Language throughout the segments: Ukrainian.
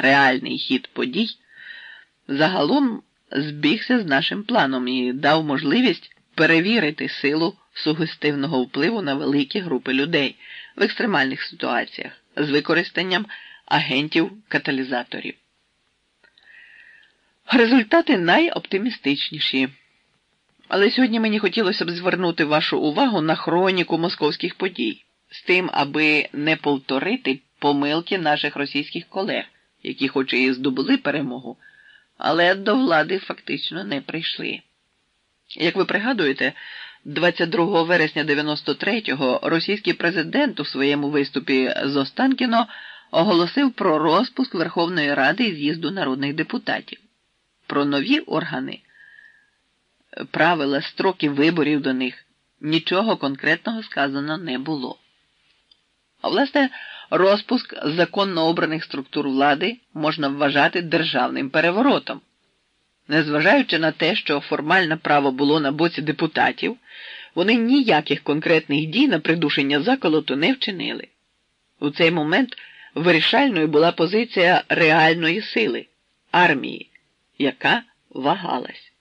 реальний хід подій, загалом збігся з нашим планом і дав можливість перевірити силу сугестивного впливу на великі групи людей в екстремальних ситуаціях з використанням агентів-каталізаторів. Результати найоптимістичніші. Але сьогодні мені хотілося б звернути вашу увагу на хроніку московських подій з тим, аби не повторити помилки наших російських колег, які, хоч і здобули перемогу, але до влади фактично не прийшли. Як ви пригадуєте, 22 вересня 93-го російський президент у своєму виступі з Останкіно оголосив про розпуск Верховної Ради і з'їзду народних депутатів, про нові органи, правила, строки виборів до них. Нічого конкретного сказано не було. А власне, розпуск законно обраних структур влади можна вважати державним переворотом. Незважаючи на те, що формальне право було на боці депутатів, вони ніяких конкретних дій на придушення заколоту не вчинили. У цей момент вирішальною була позиція реальної сили армії, яка вагалась.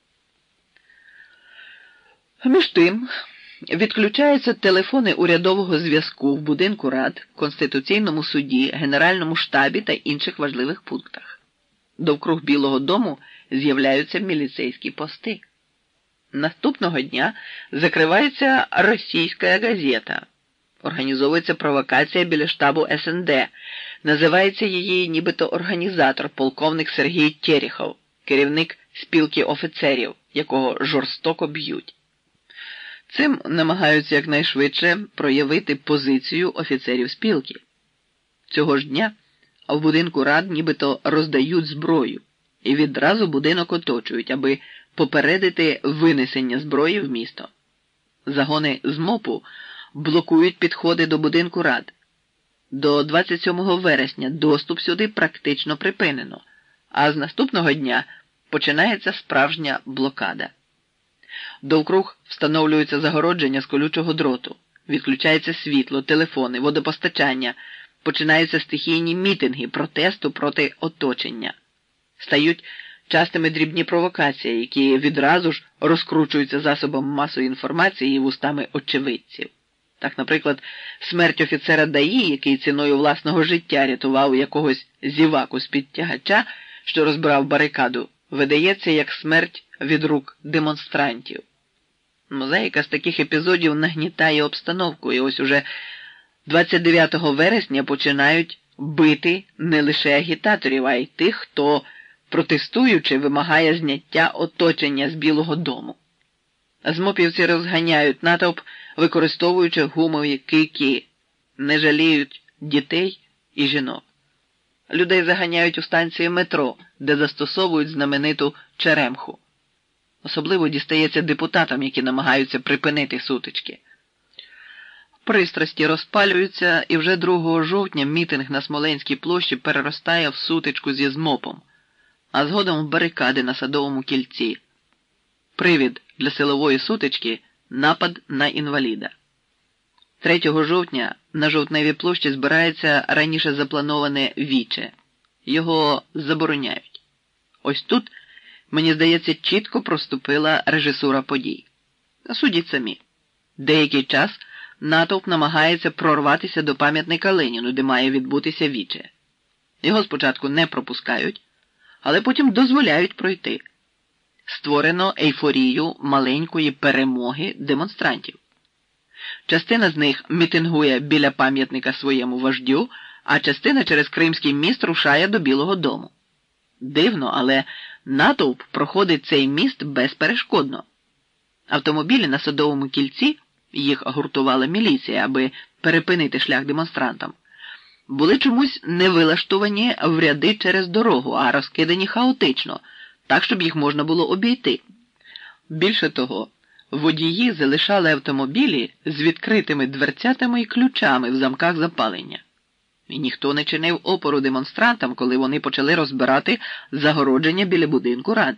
Між тим, відключаються телефони урядового зв'язку в будинку рад, Конституційному суді, Генеральному штабі та інших важливих пунктах. Довкруг Білого дому з'являються міліцейські пости. Наступного дня закривається російська газета. Організовується провокація біля штабу СНД. Називається її нібито організатор, полковник Сергій Терехов, керівник спілки офіцерів, якого жорстоко б'ють. Цим намагаються якнайшвидше проявити позицію офіцерів спілки. Цього ж дня в будинку рад нібито роздають зброю і відразу будинок оточують, аби попередити винесення зброї в місто. Загони з МОПу блокують підходи до будинку рад. До 27 вересня доступ сюди практично припинено, а з наступного дня починається справжня блокада. Довкруг встановлюються загородження з колючого дроту, відключається світло, телефони, водопостачання, починаються стихійні мітинги протесту проти оточення, стають частими дрібні провокації, які відразу ж розкручуються засобом масової інформації і вустами очевидців. Так, наприклад, смерть офіцера ДАІ, який ціною власного життя рятував якогось зіваку з під тягача, що розбирав барикаду, видається як смерть від рук демонстрантів. Мозаїка з таких епізодів нагнітає обстановку, і ось уже 29 вересня починають бити не лише агітаторів, а й тих, хто, протестуючи, вимагає зняття оточення з Білого дому. Змопівці розганяють натовп, використовуючи гумові кийки, не жаліють дітей і жінок. Людей заганяють у станції метро, де застосовують знамениту черемху. Особливо дістається депутатам, які намагаються припинити сутички. Пристрасті розпалюються, і вже 2 жовтня мітинг на Смоленській площі переростає в сутичку зі змопом, а згодом в барикади на садовому кільці. Привід для силової сутички напад на інваліда. 3 жовтня на жовтневій площі збирається раніше заплановане віче. Його забороняють. Ось тут, мені здається, чітко проступила режисура подій. Судіть самі. Деякий час натовп намагається прорватися до пам'ятника Леніну, де має відбутися віче. Його спочатку не пропускають, але потім дозволяють пройти. Створено ейфорію маленької перемоги демонстрантів. Частина з них мітингує біля пам'ятника своєму вождю, а частина через Кримський міст рушає до Білого дому. Дивно, але натовп проходить цей міст безперешкодно. Автомобілі на садовому кільці їх гуртувала міліція, аби перепинити шлях демонстрантам, були чомусь не вилаштовані в ряди через дорогу, а розкидані хаотично, так, щоб їх можна було обійти. Більше того, водії залишали автомобілі з відкритими дверцятами і ключами в замках запалення. І ніхто не чинив опору демонстрантам, коли вони почали розбирати загородження біля будинку рад,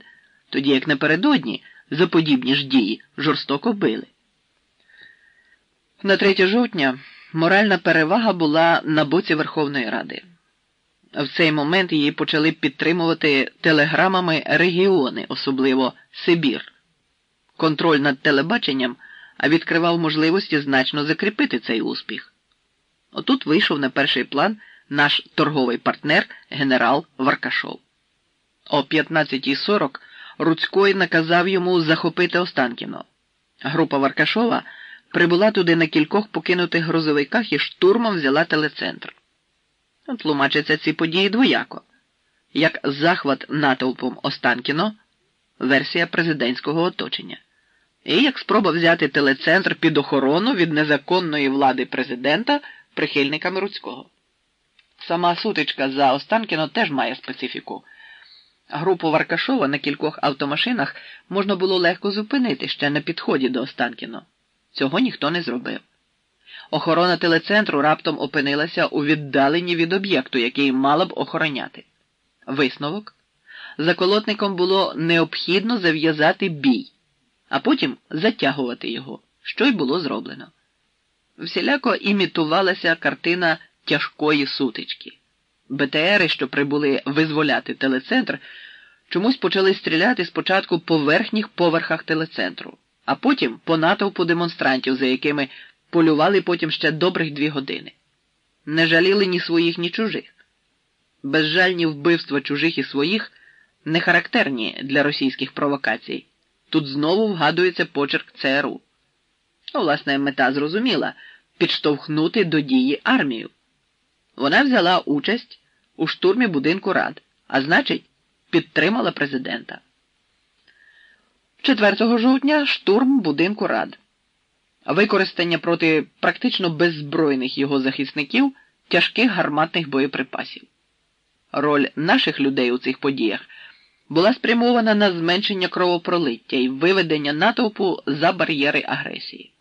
тоді як напередодні за подібні ж дії жорстоко били. На 3 жовтня моральна перевага була на боці Верховної Ради. В цей момент її почали підтримувати телеграмами регіони, особливо Сибір. Контроль над телебаченням відкривав можливості значно закріпити цей успіх. Отут вийшов на перший план наш торговий партнер генерал Варкашов. О 15.40 Руцькой наказав йому захопити Останкіно. Група Варкашова прибула туди на кількох покинутих грузовиках і штурмом взяла телецентр. Тлумачаться ці події двояко, як захват натовпом Останкіно, версія президентського оточення, і як спроба взяти телецентр під охорону від незаконної влади президента прихильниками Руцького. Сама сутичка за Останкіно теж має специфіку. Групу Варкашова на кількох автомашинах можна було легко зупинити ще на підході до Останкіно. Цього ніхто не зробив. Охорона телецентру раптом опинилася у віддаленні від об'єкту, який мала б охороняти. Висновок заколотником було необхідно зав'язати бій, а потім затягувати його, що й було зроблено. Всіляко імітувалася картина тяжкої сутички. БТРи, що прибули визволяти телецентр, чомусь почали стріляти спочатку по верхніх поверхах телецентру, а потім по натовпу демонстрантів, за якими полювали потім ще добрих дві години. Не жаліли ні своїх, ні чужих. Безжальні вбивства чужих і своїх не характерні для російських провокацій. Тут знову вгадується почерк ЦРУ. Власне, мета зрозуміла підштовхнути до дії армію. Вона взяла участь у штурмі будинку рад, а значить, підтримала президента. 4 жовтня штурм будинку рад. Використання проти практично беззбройних його захисників тяжких гарматних боєприпасів. Роль наших людей у цих подіях була спрямована на зменшення кровопролиття і виведення натовпу за бар'єри агресії.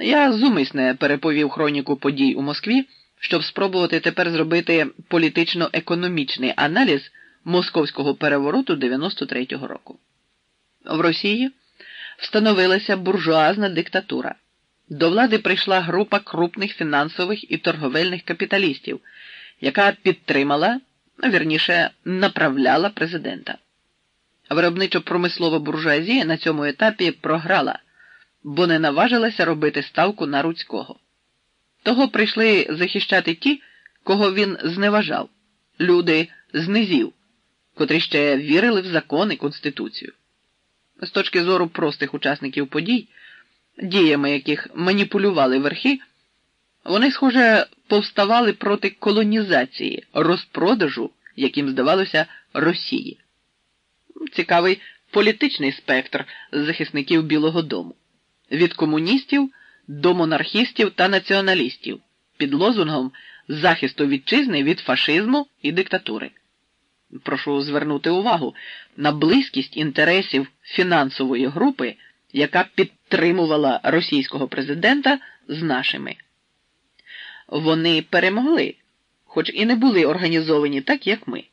Я зумисне переповів хроніку подій у Москві щоб спробувати тепер зробити політично-економічний аналіз московського перевороту 93-го року. В Росії встановилася буржуазна диктатура. До влади прийшла група крупних фінансових і торговельних капіталістів, яка підтримала, вірніше, направляла президента. Виробничо-промислова буржуазія на цьому етапі програла, бо не наважилася робити ставку на Руцького. Того прийшли захищати ті, кого він зневажав, люди з низів, котрі ще вірили в закон і Конституцію. З точки зору простих учасників подій, діями яких маніпулювали верхи, вони, схоже, повставали проти колонізації, розпродажу, яким здавалося, Росії. Цікавий політичний спектр захисників Білого Дому від комуністів до монархістів та націоналістів під лозунгом захисту вітчизни від фашизму і диктатури. Прошу звернути увагу на близькість інтересів фінансової групи, яка підтримувала російського президента з нашими. Вони перемогли, хоч і не були організовані так, як ми.